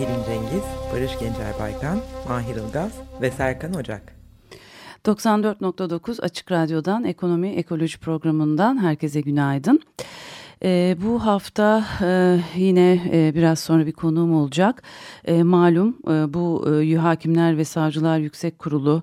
Pelin Cengiz, Barış Gencer Baykan, Mahir Ilgaz ve Serkan Ocak. 94.9 Açık Radyo'dan Ekonomi Ekoloji Programı'ndan herkese günaydın. E, bu hafta e, yine e, biraz sonra bir konuğum olacak. E, malum e, bu e, Hakimler ve Savcılar Yüksek Kurulu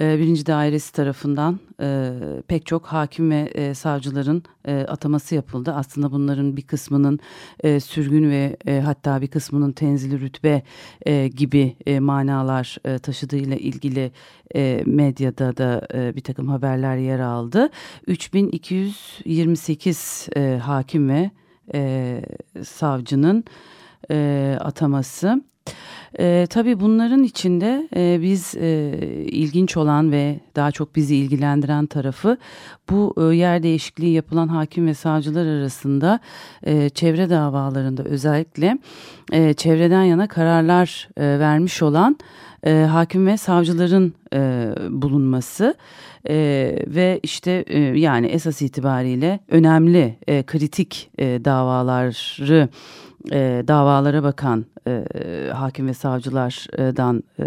e, birinci dairesi tarafından e, pek çok hakim ve e, savcıların e, ataması yapıldı. Aslında bunların bir kısmının e, sürgün ve e, hatta bir kısmının tenzili rütbe e, gibi e, manalar e, taşıdığıyla ilgili e, medyada da e, bir takım haberler yer aldı. 3228 e, hakim ve e, savcının e, ataması. E, tabii bunların içinde e, biz e, ilginç olan ve daha çok bizi ilgilendiren tarafı bu e, yer değişikliği yapılan hakim ve savcılar arasında e, çevre davalarında özellikle e, çevreden yana kararlar e, vermiş olan e, hakim ve savcıların e, bulunması e, ve işte e, yani esas itibariyle önemli e, kritik e, davaları e, davalara bakan e, hakim ve savcılardan e,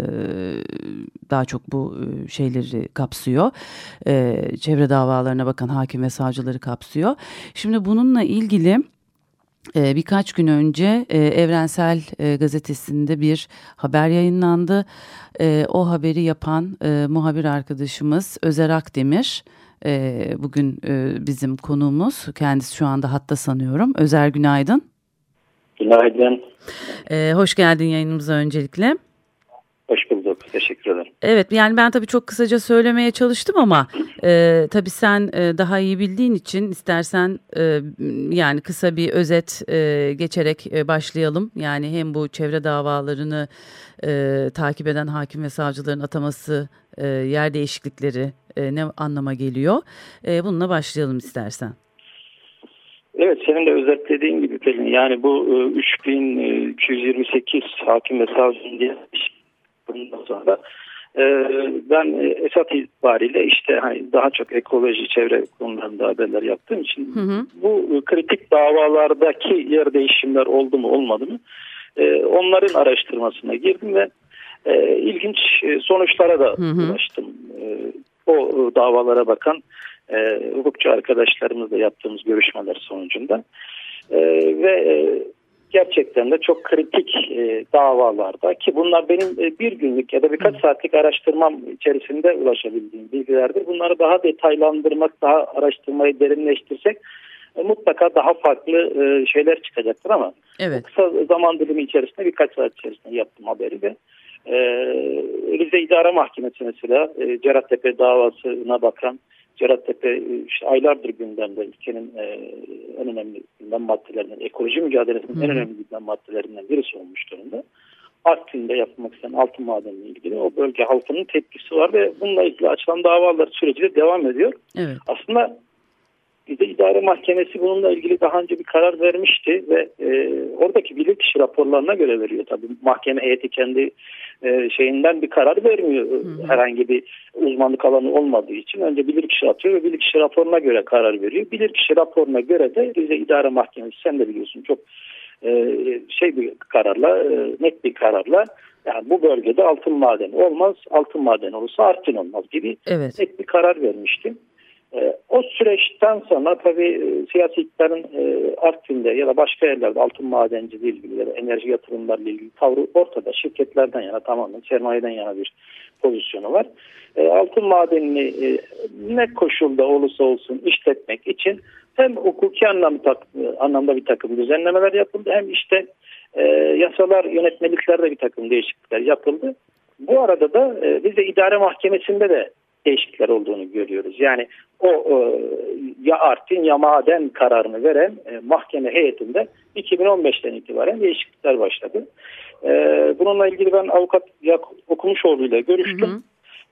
daha çok bu e, şeyleri kapsıyor. E, çevre davalarına bakan hakim ve savcıları kapsıyor. Şimdi bununla ilgili ee, birkaç gün önce e, Evrensel e, Gazetesi'nde bir haber yayınlandı. E, o haberi yapan e, muhabir arkadaşımız Özer Akdemir e, bugün e, bizim konuğumuz. Kendisi şu anda hatta sanıyorum. Özer günaydın. Günaydın. Ee, hoş geldin yayınımıza öncelikle. Hoş bulduk. Teşekkür ederim. Evet yani ben tabii çok kısaca söylemeye çalıştım ama e, tabii sen e, daha iyi bildiğin için istersen e, yani kısa bir özet e, geçerek e, başlayalım. Yani hem bu çevre davalarını e, takip eden hakim ve savcıların ataması, e, yer değişiklikleri e, ne anlama geliyor? E, bununla başlayalım istersen. Evet senin de özetlediğin gibi Pelin yani bu 3228 e, hakim ve savcının diye bundan sonra e, ben esas itibariyle işte hani daha çok ekoloji çevre konularında haberler yaptığım için hı hı. bu kritik davalardaki yer değişimler oldu mu olmadı mı e, onların araştırmasına girdim ve ilginç sonuçlara da hı hı. ulaştım. O davalara bakan e, hukukçu arkadaşlarımızla yaptığımız görüşmeler sonucunda e, ve e, gerçekten de çok kritik e, davalarda ki bunlar benim e, bir günlük ya da birkaç saatlik araştırmam içerisinde ulaşabildiğim bilgilerdir. Bunları daha detaylandırmak, daha araştırmayı derinleştirsek e, mutlaka daha farklı e, şeyler çıkacaktır ama evet. kısa zaman dilimi içerisinde birkaç saat içerisinde yaptım haberi ve e, Rize İdare Mahkemesi mesela e, Cerattepe davasına bakan Cerattepe e, işte aylardır gündemde ülkenin e, en önemli gündem maddelerinden, ekoloji mücadelesinin Hı. en önemli gündem maddelerinden birisi olmuş durumda. Artvin'de yapılmak istenen altın madeniyle ilgili o bölge halkının tepkisi var ve bununla ilgili açılan davalar süreci de devam ediyor. Evet. Aslında Bize idare mahkemesi bununla ilgili daha önce bir karar vermişti ve e, oradaki bilirkişi raporlarına göre veriyor tabii. Mahkeme heyeti kendi e, şeyinden bir karar vermiyor. Hı. Herhangi bir uzmanlık alanı olmadığı için önce bilirkişi atıyor ve bilirkişi raporuna göre karar veriyor. Bilirkişi raporuna göre de Rize İdare Mahkemesi sen de biliyorsun çok e, şey bir kararla e, net bir kararla yani bu bölgede altın madeni olmaz, altın madeni olursa artın olmaz gibi evet. net bir karar vermiştim. E, o süreçten sonra tabii e, siyasi iktidarın e, Artvin'de ya da başka yerlerde altın madenciliği ilgili ya da enerji yatırımlarıyla ilgili tavrı ortada. Şirketlerden yana tamamen sermayeden yana bir pozisyonu var. E, altın madenini e, ne koşulda olursa olsun işletmek için hem hukuki anlamda, anlamda bir takım düzenlemeler yapıldı hem işte e, yasalar yönetmeliklerde bir takım değişiklikler yapıldı. Bu arada da e, bize idare mahkemesinde de değişiklikler olduğunu görüyoruz. Yani o e, ya Artin ya Maden kararını veren e, mahkeme heyetinde 2015'ten itibaren değişiklikler başladı. E, bununla ilgili ben avukat Yakup Okumuşoğlu ile görüştüm.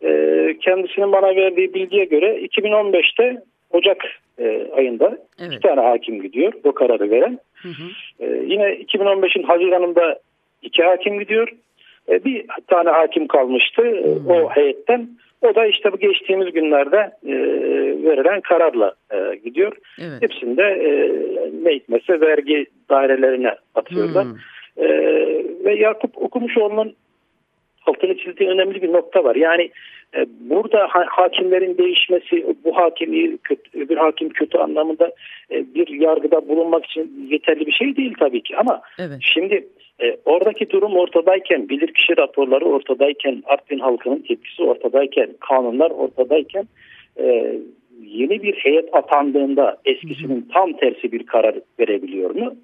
Hı hı. e, kendisinin bana verdiği bilgiye göre 2015'te Ocak e, ayında evet. iki tane hakim gidiyor bu kararı veren. Hı hı. E, yine 2015'in Haziran'ında iki hakim gidiyor. E, bir tane hakim kalmıştı e, o heyetten. O da işte bu geçtiğimiz günlerde e, verilen kararla e, gidiyor. Evet. Hepsinde e, ne hikmetse vergi dairelerine atıyorlar. Hmm. E, ve Yakup Okumuşoğlu'nun altını çizdiği önemli bir nokta var. Yani e, burada ha, hakimlerin değişmesi, bu hakim iyi, kötü, öbür hakim kötü anlamında e, bir yargıda bulunmak için yeterli bir şey değil tabii ki. Ama evet. şimdi e, oradaki durum ortadayken, bilirkişi raporları ortadayken, Artvin halkının tepkisi ortadayken, kanunlar ortadayken e, yeni bir heyet atandığında eskisinin tam tersi bir karar verebiliyor mu?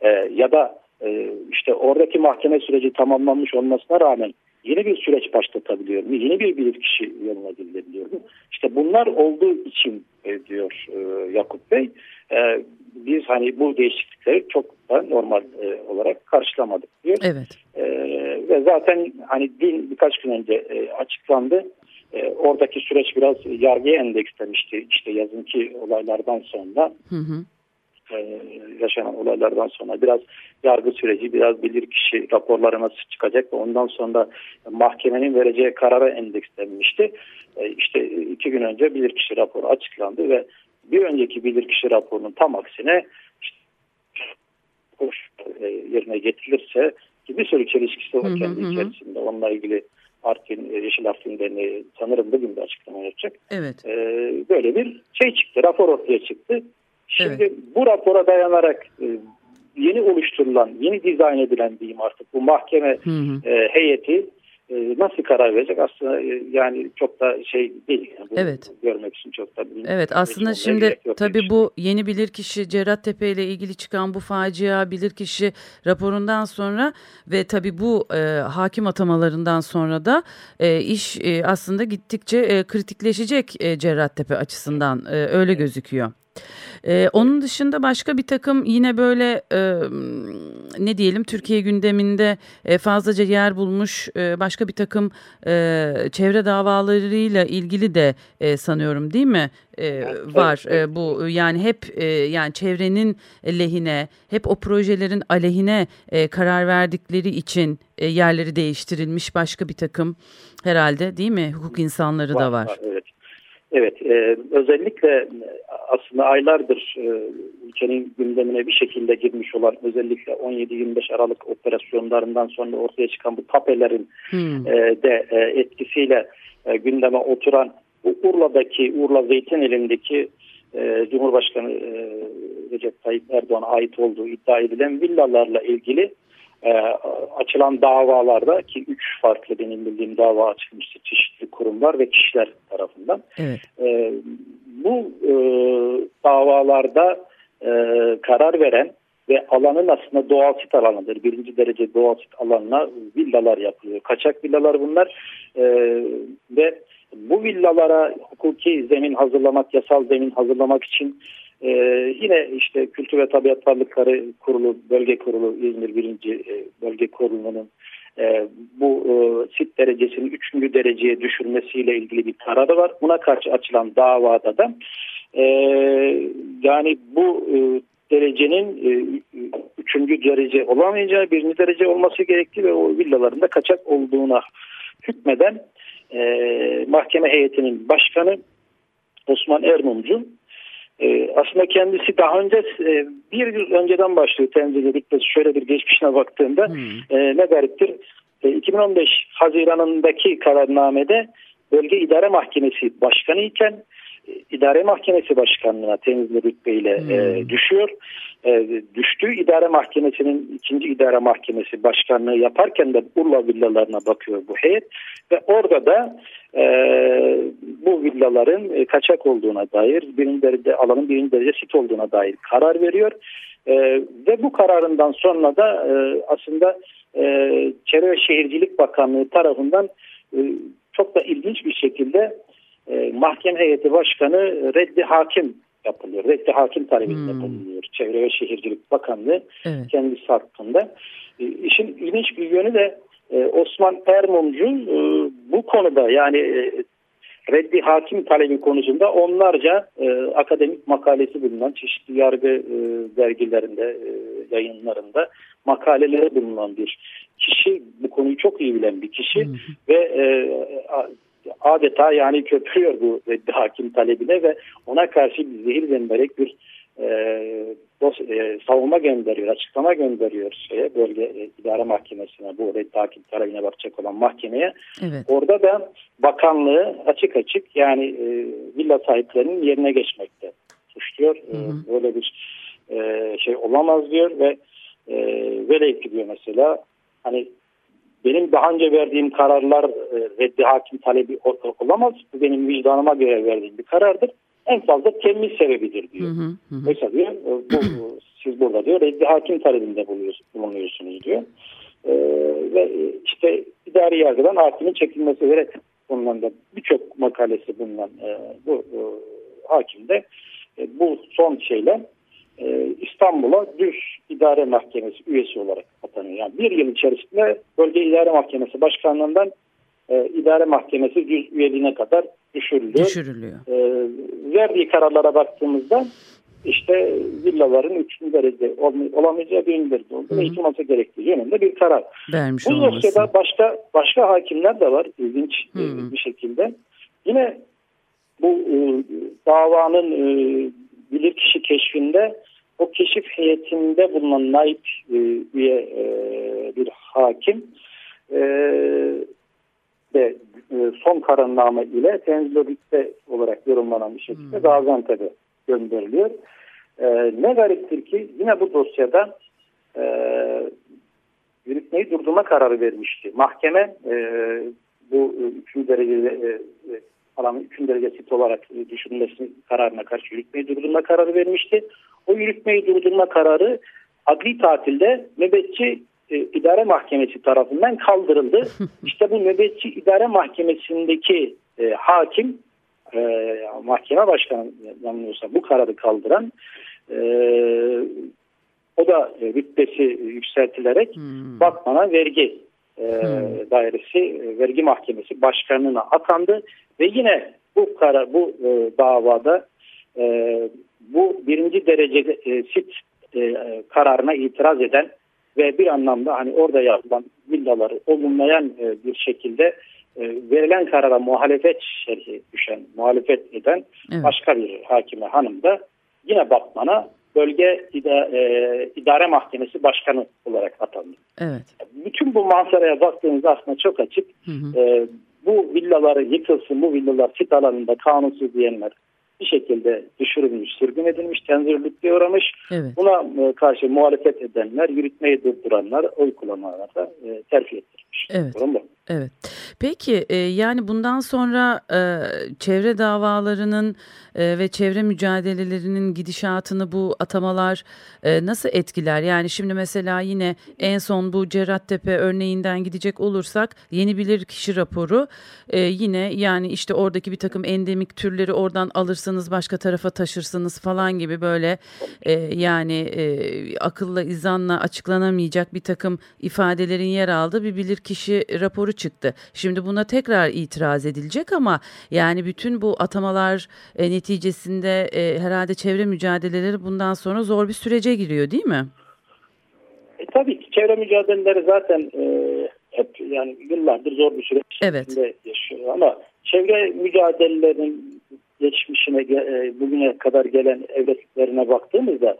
E, ya da e, işte oradaki mahkeme süreci tamamlanmış olmasına rağmen yeni bir süreç başlatabiliyor mu? Yeni bir bilirkişi yoluna gidilebiliyor mu? İşte bunlar olduğu için e, diyor e, Yakup Bey. E, biz hani bu değişiklikleri çok da normal e, olarak karşılamadık diyor. Evet. E, ve zaten hani din birkaç gün önce e, açıklandı. E, oradaki süreç biraz yargıya endekslemişti. İşte yazınki olaylardan sonra. Hı hı e, yaşanan olaylardan sonra biraz yargı süreci, biraz bilirkişi raporları nasıl çıkacak ve ondan sonra mahkemenin vereceği karara endekslenmişti. E, işte iki gün önce bilirkişi raporu açıklandı ve bir önceki bilirkişi raporunun tam aksine işte, e, yerine getirilirse bir sürü çelişkisi var kendi içerisinde. Onunla ilgili Artvin, Yeşil Artvin Derneği sanırım bugün de açıklama yapacak. Evet. Ee, böyle bir şey çıktı, rapor ortaya çıktı. Şimdi evet. bu rapora dayanarak e, yeni oluşturulan, yeni dizayn edilen diyeyim artık bu mahkeme hı hı. E, heyeti e, nasıl karar verecek aslında e, yani çok da şey değil. Yani evet. Görmek için çok da bilmiyorum. Evet aslında şimdi tabii bu yeni bilirkişi Cerattepe ile ilgili çıkan bu facia bilirkişi raporundan sonra ve tabii bu e, hakim atamalarından sonra da e, iş e, aslında gittikçe e, kritikleşecek e, Cerattepe açısından e, öyle gözüküyor. Ee, onun dışında başka bir takım yine böyle e, ne diyelim Türkiye gündeminde e, fazlaca yer bulmuş e, başka bir takım e, çevre davalarıyla ilgili de e, sanıyorum değil mi e, var e, bu yani hep e, yani çevrenin lehine hep o projelerin aleyhine e, karar verdikleri için e, yerleri değiştirilmiş başka bir takım herhalde değil mi hukuk insanları var, da var. var evet. Evet, e, özellikle aslında aylardır e, ülkenin gündemine bir şekilde girmiş olan özellikle 17-25 Aralık operasyonlarından sonra ortaya çıkan bu tapelerin hmm. e, de e, etkisiyle e, gündeme oturan Urla'daki, Urla Zeytineli'ndeki e, Cumhurbaşkanı e, Recep Tayyip Erdoğan'a ait olduğu iddia edilen villalarla ilgili e, açılan davalarda ki üç farklı benim bildiğim dava açılmıştı çeşitli kurumlar ve kişiler tarafından. Evet. E, bu e, davalarda e, karar veren ve alanın aslında doğal sit alanıdır. Birinci derece doğal sit alanına villalar yapılıyor. Kaçak villalar bunlar e, ve bu villalara hukuki zemin hazırlamak, yasal zemin hazırlamak için ee, yine işte Kültür ve Tabiat Varlıkları Kurulu, Bölge Kurulu, İzmir 1. E, bölge Kurulu'nun e, bu e, sit derecesini 3. dereceye düşürmesiyle ilgili bir kararı var. Buna karşı açılan davada da e, yani bu e, derecenin e, üçüncü derece olamayacağı birinci derece olması gerekli ve o villalarında kaçak olduğuna hükmeden e, mahkeme heyetinin başkanı Osman Ermumcu e, aslında kendisi daha önce e, bir yıl önceden başlıyor temsil edilmesi şöyle bir geçmişine baktığımda hmm. e, ne gariptir. E, 2015 Haziran'ındaki kararnamede Bölge İdare Mahkemesi Başkanı iken e, İdare Mahkemesi Başkanlığı'na temizli rütbeyle e, hmm. e, düşüyor. E, düştüğü idare mahkemesinin ikinci idare mahkemesi başkanlığı yaparken de Urla villalarına bakıyor bu heyet ve orada da e, bu villaların e, kaçak olduğuna dair birinci derece alanın birinci derece sit olduğuna dair karar veriyor. E, ve bu kararından sonra da e, aslında e, Çevre ve Şehircilik Bakanlığı tarafından e, çok da ilginç bir şekilde e, mahkeme heyeti başkanı reddi hakim yapılıyor. Reddi hakim talebinde hmm. bulunuyor. Çevre ve Şehircilik Bakanlığı evet. kendisi hakkında. E, işin ilginç bir yönü de e, Osman Ermumcu e, bu konuda yani e, reddi hakim talebi konusunda onlarca e, akademik makalesi bulunan çeşitli yargı e, dergilerinde, e, yayınlarında makaleleri bulunan bir kişi, bu konuyu çok iyi bilen bir kişi ve e, adeta yani köpürüyor bu reddi hakim talebine ve ona karşı bir zehir zemberek bir e, e, savunma gönderiyor, açıklama gönderiyor şeye, bölge e, idare mahkemesine, bu reddi hakim talebine bakacak olan mahkemeye. Evet. Orada da bakanlığı açık açık yani e, villa sahiplerinin yerine geçmekte suçluyor. Hı hı. E, böyle bir e, şey olamaz diyor ve e, velev ki diyor mesela hani benim daha önce verdiğim kararlar e, reddi hakim talebi olamaz. Bu benim vicdanıma göre verdiğim bir karardır. En fazla temiz sebebidir diyor. Hı hı hı. Mesela diyor bu, bu, siz burada diyor reddi hakim talebinde bulunuyorsunuz diyor. Ee, ve işte idari yargıdan hakimin çekilmesi gerek bulunan da birçok makalesi bulunan e, bu e, hakim de e, bu son şeyle e, İstanbul'a düz idare mahkemesi üyesi olarak atanıyor. Yani bir yıl içerisinde bölge idare mahkemesi başkanlığından e, idare mahkemesi düz üyeliğine kadar düşürülüyor. Düşürülüyor. E, verdiği kararlara baktığımızda işte villaların üçüncü derece olamayacağı birinci derece olduğunu yıkılması gerektiği yönünde bir karar. Vermiş Bu dosyada başka başka hakimler de var ilginç Hı. bir şekilde. Yine bu e, davanın e, bilirkişi keşfinde o keşif heyetinde bulunan naip e, üye e, bir hakim e, ve e, son kararname ile tenzilobikte olarak yorumlanan bir şekilde hmm. Gaziantep'e gönderiliyor. E, ne gariptir ki yine bu dosyada e, yürütmeyi durdurma kararı vermişti. Mahkeme e, bu üçüncü derecede e alanın üçüncü derece sit olarak e, düşünülmesi kararına karşı yürütmeyi durdurma kararı vermişti. O yürütmeyi durdurma kararı adli tatilde nöbetçi e, idare mahkemesi tarafından kaldırıldı. İşte bu nöbetçi idare mahkemesindeki e, hakim e, mahkeme başkanı yanılıyorsa bu kararı kaldıran e, o da e, rütbesi yükseltilerek hmm. Batman'a vergi e, hmm. dairesi e, vergi mahkemesi başkanına atandı ve yine bu karar bu e, davada e, bu birinci derece e, sit e, kararına itiraz eden ve bir anlamda hani orada yapılan villaları olumlayan e, bir şekilde e, verilen karara muhalefet şerhi düşen, muhalefet eden evet. başka bir hakime hanım da yine Batman'a bölge idare, e, idare mahkemesi başkanı olarak atandı. Evet. Bütün bu manzaraya baktığınızda aslında çok açık. Hı hı. E, bu villaları yıkılsın, bu villalar sit alanında kanunsuz diyenler bir şekilde düşürülmüş, sürgün edilmiş, tenzirlükle uğramış. Evet. Buna e, karşı muhalefet edenler, yürütmeyi durduranlar, oy kullananlar da e, terfi ettirmiş. Evet. Durum bu. Evet. Peki e, yani bundan sonra e, çevre davalarının e, ve çevre mücadelelerinin gidişatını bu atamalar e, nasıl etkiler? Yani şimdi mesela yine en son bu Cerrahtepe örneğinden gidecek olursak yeni bilir kişi raporu e, yine yani işte oradaki bir takım endemik türleri oradan alırsınız başka tarafa taşırsınız falan gibi böyle e, yani e, akılla izanla açıklanamayacak bir takım ifadelerin yer aldığı bir bilir kişi raporu çıktı. Şimdi buna tekrar itiraz edilecek ama yani bütün bu atamalar e, neticesinde e, herhalde çevre mücadeleleri bundan sonra zor bir sürece giriyor değil mi? E, tabii ki çevre mücadeleleri zaten e, hep yani yıllardır zor bir süreç evet. yaşıyor ama çevre mücadelelerinin geçmişine e, bugüne kadar gelen evretlerine baktığımızda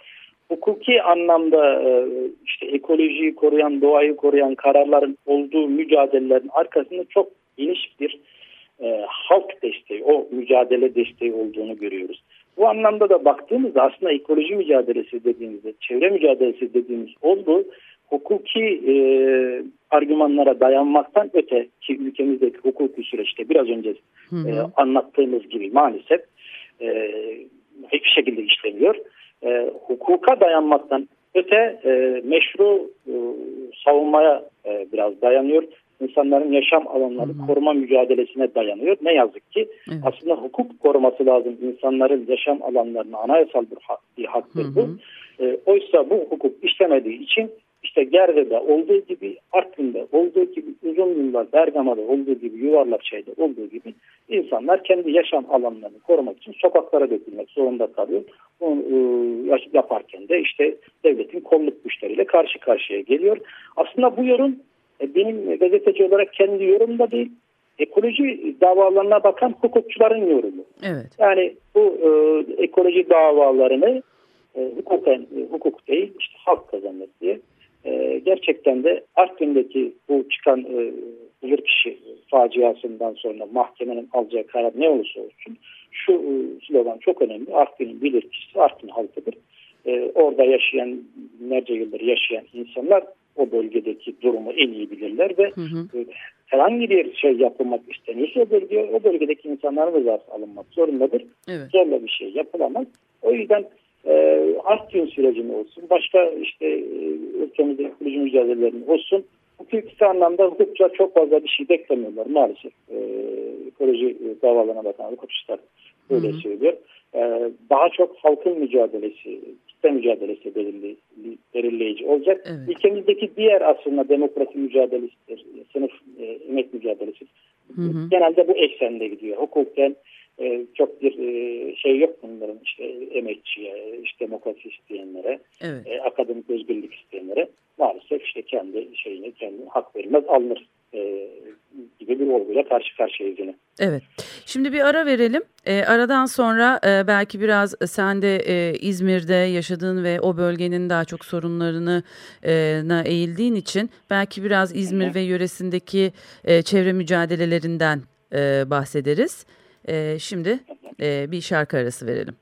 hukuki anlamda e, işte ekolojiyi koruyan, doğayı koruyan kararların olduğu mücadelelerin arkasında çok geniş bir e, halk desteği, o mücadele desteği olduğunu görüyoruz. Bu anlamda da baktığımızda aslında ekoloji mücadelesi dediğimizde, çevre mücadelesi dediğimiz oldu hukuki e, argümanlara dayanmaktan öte ki ülkemizdeki hukuki süreçte biraz önce hı hı. E, anlattığımız gibi maalesef e, hiçbir şekilde işlemiyor. E, hukuka dayanmaktan öte e, meşru e, savunmaya e, biraz dayanıyor insanların yaşam alanları hı. koruma mücadelesine dayanıyor. Ne yazık ki evet. aslında hukuk koruması lazım insanların yaşam alanlarını anayasal bir, hak, bir haktır bu. E, oysa bu hukuk işlemediği için işte Gerze'de olduğu gibi, Artvin'de olduğu gibi, uzun yıllar Bergama'da olduğu gibi, Yuvarlakçay'da olduğu gibi insanlar kendi yaşam alanlarını korumak için sokaklara dökülmek zorunda kalıyor. Bunu e, yaparken de işte devletin kolluk güçleriyle karşı karşıya geliyor. Aslında bu yorum e, benim gazeteci olarak kendi yorumum da değil, ekoloji davalarına bakan hukukçuların yorumu. Evet. Yani bu e, ekoloji davalarını e, hukuken, e, hukuk değil işte halk kazanır diye. E, gerçekten de Artvin'deki bu çıkan e, bilirkişi faciasından sonra mahkemenin alacağı karar ne olursa olsun şu e, slogan çok önemli. Artvin'in bilirkişisi Artvin halkıdır. E, orada yaşayan, binlerce yıldır yaşayan insanlar o bölgedeki durumu en iyi bilirler ve hı hı. E, herhangi bir şey yapılmak isteniyorsa o, bölge, o bölgedeki insanların rızası alınmak zorundadır. Evet. Zorla bir şey yapılamaz. O yüzden e, Artvin sürecini olsun, başka işte e, ülkemizde ekoloji mücadelelerini olsun, hukuki anlamda hukukçular çok fazla bir şey beklemiyorlar maalesef. E, ekoloji davalarına bakan hukukçular böyle Hı-hı. söylüyor. E, daha çok halkın mücadelesi, kitle mücadelesi belirli, belirleyici olacak. Evet. Ülkemizdeki diğer aslında demokrasi mücadelesidir, sınıf e, emek mücadelesi. Hı hı. Genelde bu eksende gidiyor. Hukuken e, çok bir e, şey yok bunların işte emekçiye, işte demokrasi isteyenlere, evet. e, akademik özgürlük isteyenlere maalesef işte kendi şeyini kendi hak verilmez alınır e, gibi bir olguyla karşı karşıyayız yine. Evet. Şimdi bir ara verelim. E, aradan sonra e, belki biraz sen de e, İzmir'de yaşadığın ve o bölgenin daha çok sorunlarını e, na eğildiğin için belki biraz İzmir Hı-hı. ve yöresindeki e, çevre mücadelelerinden e, bahsederiz. E, şimdi e, bir şarkı arası verelim.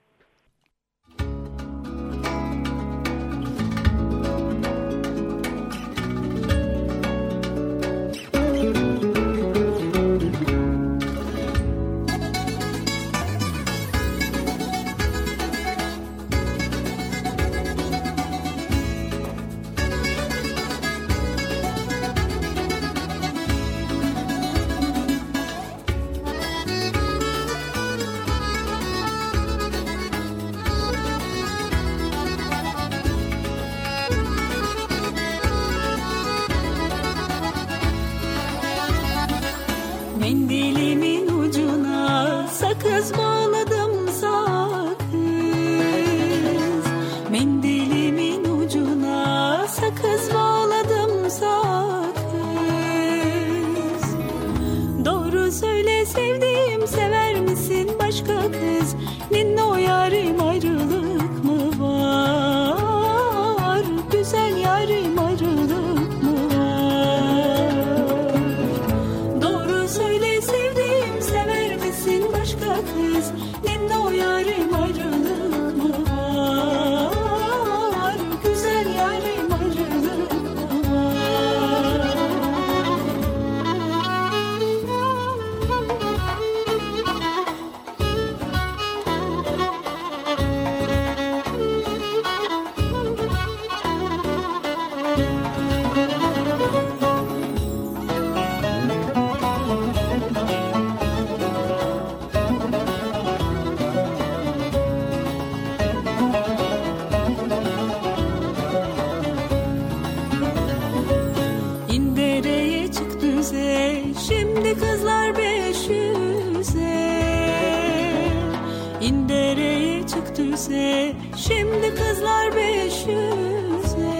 taze Şimdi kızlar beş yüze.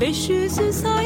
Beş yüzü say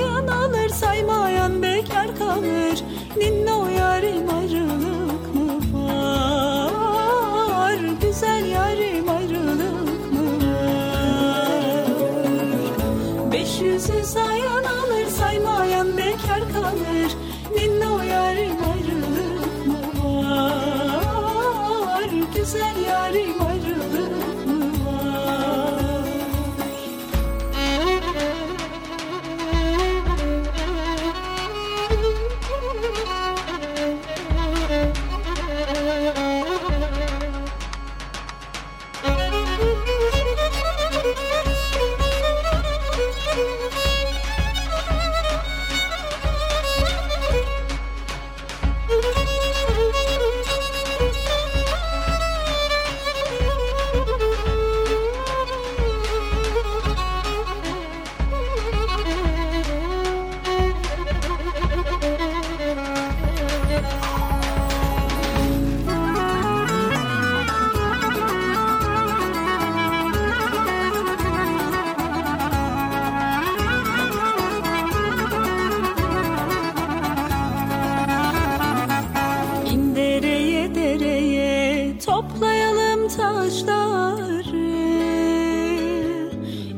taşları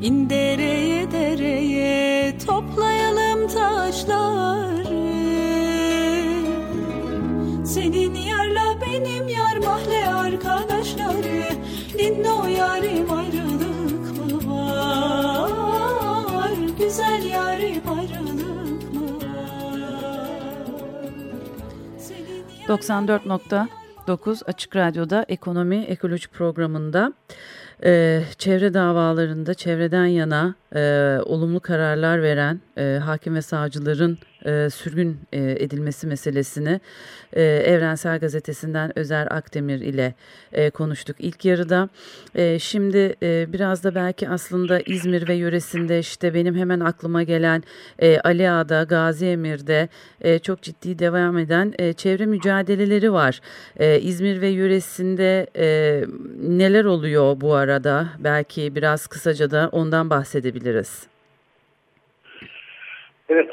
indereye dereye toplayalım taşları senin yarla benim yar mahalle arkadaşları dinle o yarim ayrılık mı var güzel yarim ayrılık 94. 94.9 Açık Radyo'da Ekonomi Ekoloji programında e, çevre davalarında çevreden yana e, olumlu kararlar veren e, hakim ve savcıların e, sürgün e, edilmesi meselesini e, Evrensel Gazetesi'nden Özer Akdemir ile e, konuştuk ilk yarıda. E, şimdi e, biraz da belki aslında İzmir ve yöresinde işte benim hemen aklıma gelen e, Ali Ağa'da, Gazi Emir'de e, çok ciddi devam eden e, çevre mücadeleleri var. E, İzmir ve yöresinde e, neler oluyor bu arada? Belki biraz kısaca da ondan bahsedebiliriz. Evet,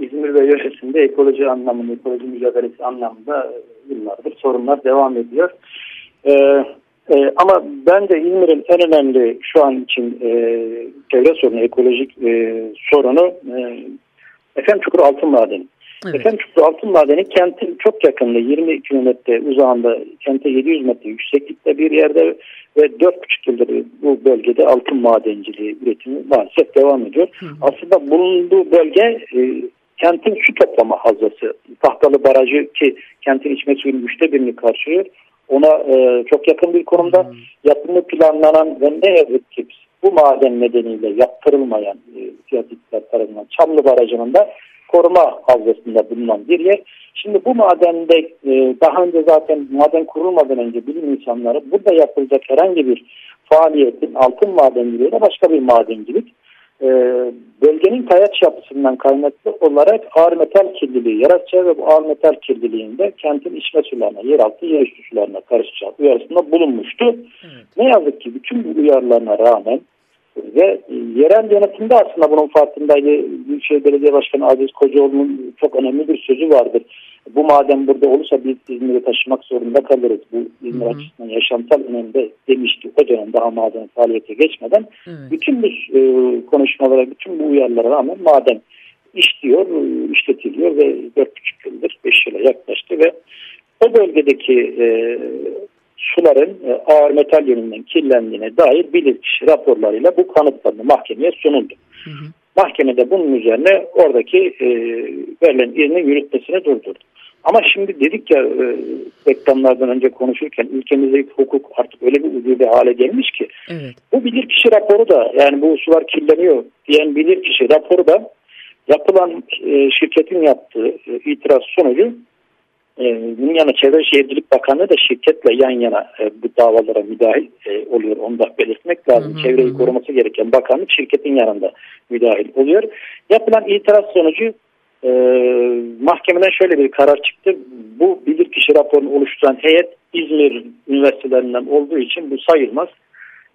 İzmir ve yöresinde ekoloji anlamında, ekoloji mücadelesi anlamında yıllardır sorunlar devam ediyor. Ee, e, ama bence İzmir'in en önemli şu an için e, çevre sorunu, ekolojik e, sorunu e, Efem Çukur Altın Madeni. Evet. Efem Çukur Altın Madeni kentin çok yakında 20 kilometre uzağında kente 700 metre yükseklikte bir yerde ve 4,5 yıldır bu bölgede altın madenciliği üretimi maalesef devam ediyor. Hı hı. Aslında bulunduğu bölge e, kentin su toplama havzası. Tahtalı Barajı ki kentin içme suyunun üçte birini karşılıyor. Ona e, çok yakın bir konumda hmm. yapımı planlanan ve ne yazık ki bu maden nedeniyle yaptırılmayan e, siyasetçiler tarafından Çamlı Barajı'nın da koruma havzasında bulunan bir yer. Şimdi bu madende e, daha önce zaten maden kurulmadan önce bilim insanları burada yapılacak herhangi bir faaliyetin altın madenciliği başka bir madencilik e, bölgenin kayaç yapısından kaynaklı olarak ağır metal kirliliği yaratacağı ve bu ağır metal kirliliğinde kentin içme sularına, yeraltı yerüstü sularına karışacağı uyarısında bulunmuştu. Evet. Ne yazık ki bütün bu uyarılarına rağmen ve yerel yönetimde aslında bunun farkındaydı. Büyükşehir Belediye Başkanı Aziz Kocaoğlu'nun çok önemli bir sözü vardır. Bu maden burada olursa biz İzmir'e taşımak zorunda kalırız. Bu İzmir açısından yaşamsal önemde demişti o dönem daha maden faaliyete geçmeden. Hı. Bütün bu e, konuşmalara, bütün bu uyarılara rağmen maden işliyor, e, işletiliyor ve 4,5 yıldır 5 yıla yaklaştı ve o bölgedeki e, suların e, ağır metal yönünden kirlendiğine dair bilirkişi raporlarıyla bu kanıtlandı mahkemeye sunuldu. Hı hı. Mahkemede bunun üzerine oradaki e, verilen izni yürütmesine durdurdu. Ama şimdi dedik ya e, reklamlardan önce konuşurken ülkemizdeki hukuk artık öyle bir ucube hale gelmiş ki evet. bu bilirkişi raporu da yani bu sular kirleniyor diyen bilirkişi raporu da yapılan e, şirketin yaptığı e, itiraz sonucu bunun yanı Çevre Şehircilik Bakanlığı da şirketle yan yana e, bu davalara müdahil e, oluyor. Onu da belirtmek lazım. Hı hı, Çevreyi koruması gereken bakanlık şirketin yanında müdahil oluyor. Yapılan itiraz sonucu e, mahkemeden şöyle bir karar çıktı. Bu bilirkişi raporunu oluşturan heyet İzmir üniversitelerinden olduğu için bu sayılmaz.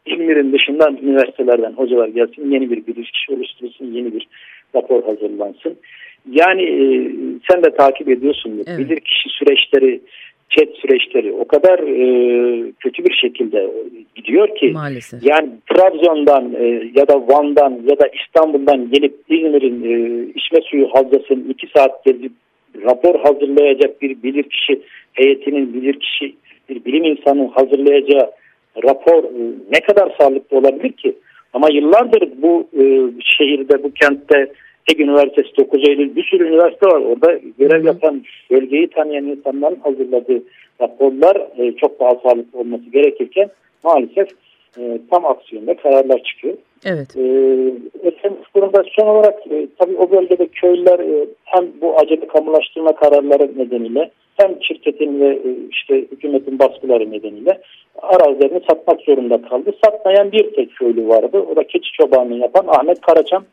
İzmir'in dışından üniversitelerden hocalar gelsin, yeni bir bilirkişi oluşturulsun, yeni bir rapor hazırlansın. Yani e, sen de takip ediyorsun. Evet. Bilir kişi süreçleri, chat süreçleri o kadar e, kötü bir şekilde gidiyor ki. Maalesef. Yani Trabzon'dan e, ya da Van'dan ya da İstanbul'dan gelip İzmir'in e, içme suyu havzasının iki saat gezip rapor hazırlayacak bir bilirkişi heyetinin bilirkişi bir bilim insanının hazırlayacağı rapor e, ne kadar sağlıklı olabilir ki? Ama yıllardır bu e, şehirde, bu kentte Ege Üniversitesi 9 Eylül bir sürü üniversite var. Orada görev yapan, bölgeyi tanıyan insanların hazırladığı raporlar e, çok daha sağlıklı olması gerekirken maalesef e, tam aksiyonda kararlar çıkıyor. Evet. E, durumda son olarak e, tabii o bölgede köylüler e, hem bu acele kamulaştırma kararları nedeniyle hem şirketin ve e, işte hükümetin baskıları nedeniyle arazilerini satmak zorunda kaldı. Satmayan bir tek köylü vardı. O da keçi çobanlığı yapan Ahmet Karaçam.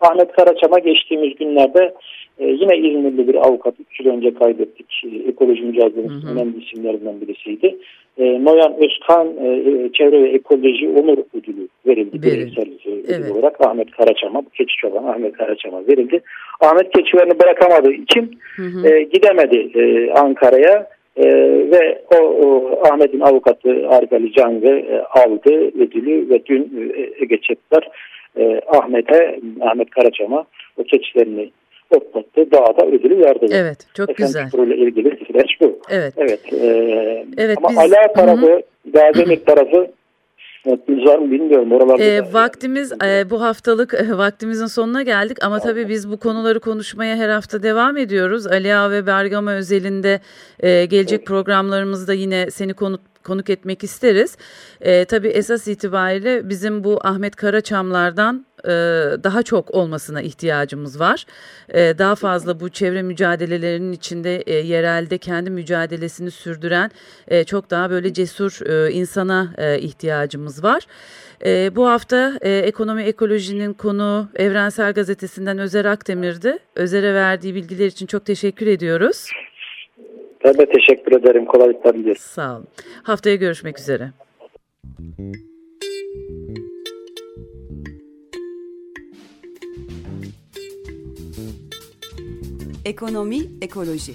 Ahmet Karaçam'a geçtiğimiz günlerde e, yine İzmirli bir avukat 3 yıl önce kaybettik. E, ekoloji mücadelesinin önemli isimlerinden birisiydi. E, Noyan Özkan e, e, Çevre ve Ekoloji Onur Ödülü verildi. Bireysel evet. olarak Ahmet Karaçam'a, keçi çoban Ahmet Karaçam'a verildi. Ahmet keçilerini bırakamadığı için hı hı. E, gidemedi e, Ankara'ya. Ee, ve o, o Ahmet'in avukatı Arif Ali Can e, aldı ödülü ve dün e, Ege Çepler e, Ahmet'e, Ahmet Karaçam'a o keçilerini otlattı, dağda ödülü verdi. Evet, çok Efendim, güzel. sporuyla ilgili süreç bu. Evet. Evet. E, Evet, ama biz- Ala tarafı, Hı Gaziantep tarafı var mı bilmiyorum. Oralarda E, vaktimiz e, bu haftalık e, vaktimizin sonuna geldik ama tabii biz bu konuları konuşmaya her hafta devam ediyoruz. Ali Ağa ve Bergama özelinde e, gelecek programlarımızda yine seni konuk konuk etmek isteriz. E, tabii esas itibariyle bizim bu Ahmet Karaçamlardan e, daha çok olmasına ihtiyacımız var. E, daha fazla bu çevre mücadelelerinin içinde e, yerelde kendi mücadelesini sürdüren e, çok daha böyle cesur e, insana e, ihtiyacımız var. E, bu hafta e, ekonomi ekolojinin konu Evrensel Gazetesi'nden Özer Akdemir'di. Özer'e verdiği bilgiler için çok teşekkür ediyoruz. Ben de teşekkür ederim. Kolaylıklar diliyorum. Sağ olun. Haftaya görüşmek üzere. Ekonomi, ekoloji.